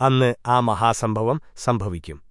അന്ന് ആ മഹാസംഭവം സംഭവിക്കും